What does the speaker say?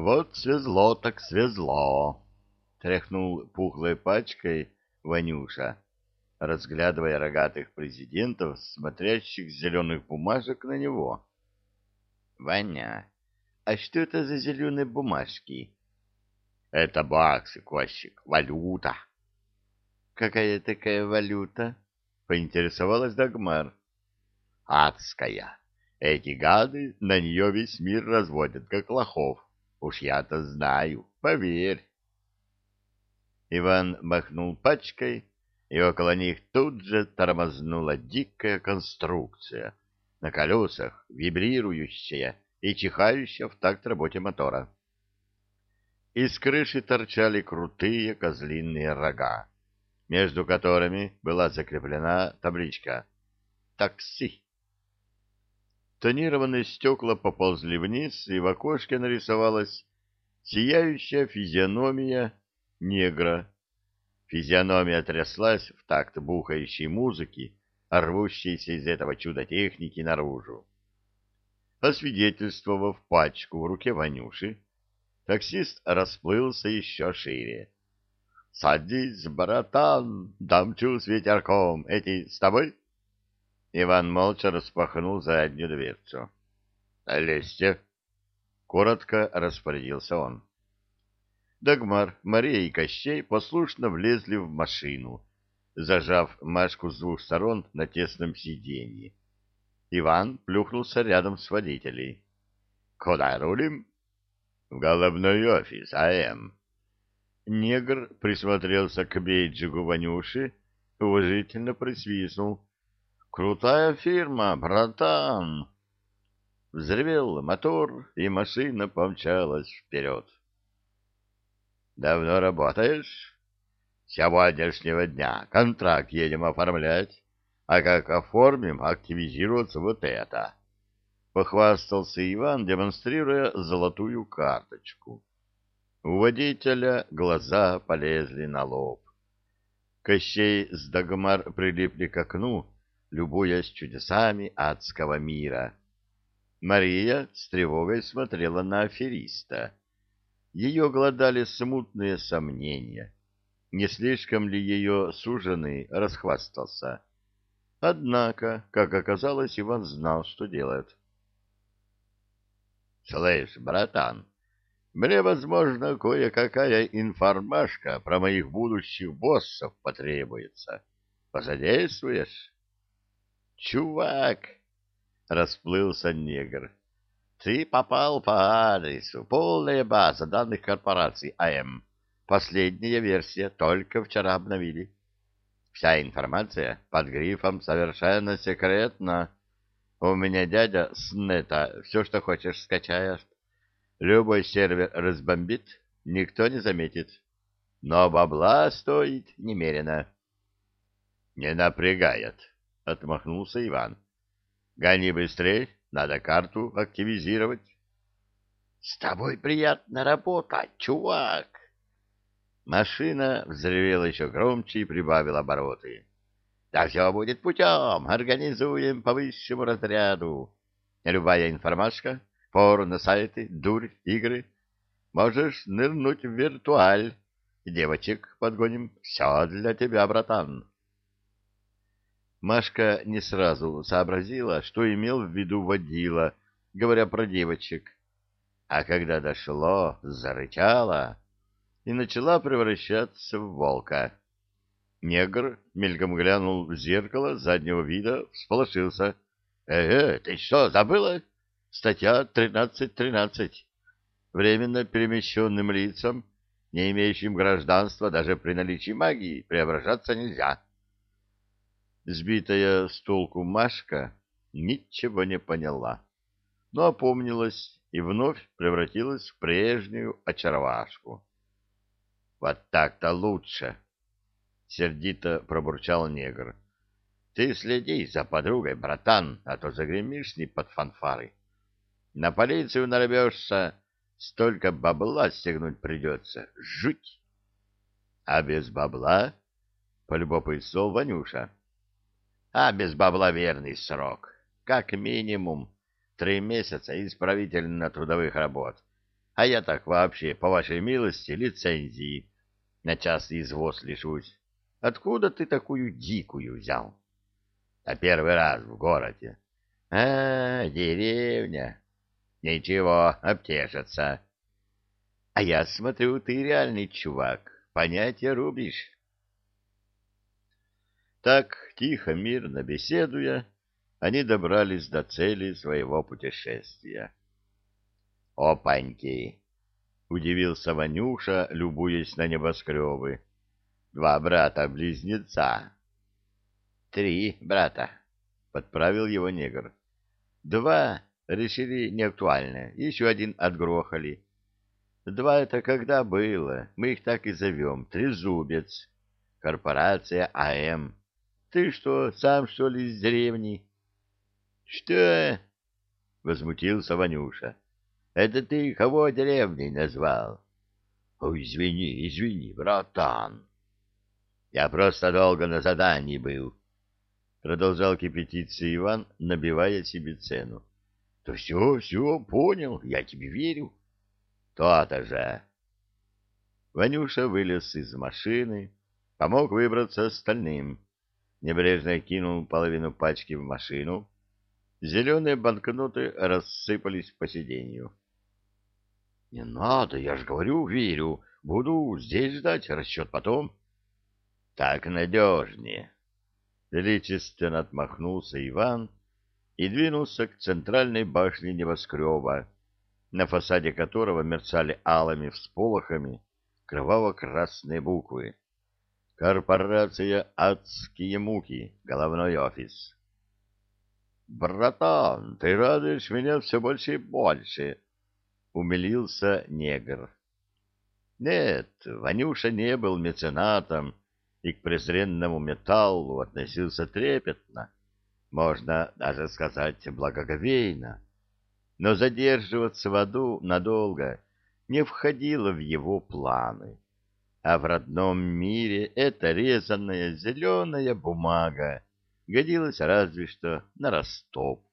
Вот свезло так свезло, тряхнул пухлой пачкой Ванюша, разглядывая рогатых президентов, смотрящих с зеленых бумажек на него. — Ваня, а что это за зеленые бумажки? — Это баксы, Кощик, валюта. — Какая такая валюта? — поинтересовалась Дагмар. — Адская. Эти гады на нее весь мир разводят, как лохов. Уж я-то знаю, поверь. Иван махнул пачкой, и около них тут же тормознула дикая конструкция на колесах, вибрирующая и чихающая в такт работе мотора. Из крыши торчали крутые козлиные рога, между которыми была закреплена табличка «Такси». Тонированные стекла поползли вниз, и в окошке нарисовалась сияющая физиономия негра. Физиономия тряслась в такт бухающей музыки, рвущейся из этого чуда техники наружу. Освидетельствовав пачку в руке Ванюши, таксист расплылся еще шире. — Садись, братан, дамчу с ветерком. Эти с тобой? Иван молча распахнул заднюю дверцу. — Лезьте! — коротко распорядился он. Дагмар, Мария и Кощей послушно влезли в машину, зажав Машку с двух сторон на тесном сиденье. Иван плюхнулся рядом с водителей. — Куда рулим? — В головной офис, АМ. Негр присмотрелся к бейджигу Ванюши, уважительно присвистнул. — Крутая фирма, братан! Взревел мотор, и машина помчалась вперед. Давно работаешь? С сегодняшнего дня контракт едем оформлять. А как оформим, активизироваться вот это. Похвастался Иван, демонстрируя золотую карточку. У водителя глаза полезли на лоб. Кощей с Дагмар прилипли к окну, любуясь чудесами адского мира. Мария с тревогой смотрела на афериста — ее глодали смутные сомнения. Не слишком ли ее суженый расхвастался? Однако, как оказалось, Иван знал, что делает. — Слышь, братан, мне, возможно, кое-какая информашка про моих будущих боссов потребуется. Посодействуешь? — Чувак! — расплылся негр. Ты попал по адресу. Полная база данных корпорации АМ. Последняя версия. Только вчера обновили. Вся информация под грифом «Совершенно секретно». У меня дядя с. Все, что хочешь, скачаешь. Любой сервер разбомбит, никто не заметит. Но бабла стоит немерено. — Не напрягает, — отмахнулся Иван. — Гони быстрее, надо карту активизировать. — С тобой приятно работать, чувак. Машина взревела еще громче и прибавила обороты. — Да все будет путем. Организуем по высшему разряду. Любая информашка, порно, сайты, дурь, игры. Можешь нырнуть в виртуаль. Девочек подгоним. Все для тебя, братан. Машка не сразу сообразила, что имел в виду водила, говоря про девочек. А когда дошло, зарычала и начала превращаться в волка. Негр мельком глянул в зеркало заднего вида, всполошился. «Э, -э ты что, забыла? Статья 13.13. Временно перемещенным лицам, не имеющим гражданства даже при наличии магии, преображаться нельзя». Сбитая с толку Машка ничего не поняла, но опомнилась и вновь превратилась в прежнюю очаровашку. — Вот так-то лучше! — сердито пробурчал негр. — Ты следи за подругой, братан, а то загремишь с ней под фанфары. На полицию нарвешься, столько бабла стегнуть придется. Жуть! — А без бабла? — полюбопытствовал Ванюша. — а без бабла верный срок. Как минимум три месяца исправительно-трудовых работ. А я так вообще, по вашей милости, лицензии на частный извоз лишусь. Откуда ты такую дикую взял? А первый раз в городе. А, деревня. Ничего, обтешатся. А я смотрю, ты реальный чувак, понятия рубишь. Так, тихо, мирно беседуя, они добрались до цели своего путешествия. «Опаньки!» — удивился Ванюша, любуясь на небоскребы. «Два брата-близнеца». «Три брата», — подправил его негр. «Два решили неактуально, еще один отгрохали. Два это когда было, мы их так и зовем, трезубец, корпорация АМ. Ты что, сам что ли из деревни?» «Что?» — возмутился Ванюша. Это ты кого деревней назвал? Ой, извини, извини, братан. Я просто долго на задании был. Продолжал кипятиться Иван, набивая себе цену. То все, все, понял, я тебе верю. То-то же. Ванюша вылез из машины, помог выбраться остальным. Небрежно кинул половину пачки в машину. Зеленые банкноты рассыпались по сиденью. — Не надо, я же говорю, верю. Буду здесь ждать, расчет потом. — Так надежнее. Величественно отмахнулся Иван и двинулся к центральной башне небоскреба, на фасаде которого мерцали алыми всполохами кроваво-красные буквы. Корпорация «Адские муки», головной офис. «Братан, ты радуешь меня все больше и больше», умилился негр. Нет, Ванюша не был меценатом и к презренному металлу относился трепетно, можно даже сказать благоговейно. Но задерживаться в аду надолго не входило в его планы. А в родном мире эта резаная зеленая бумага годилась разве что на растоп.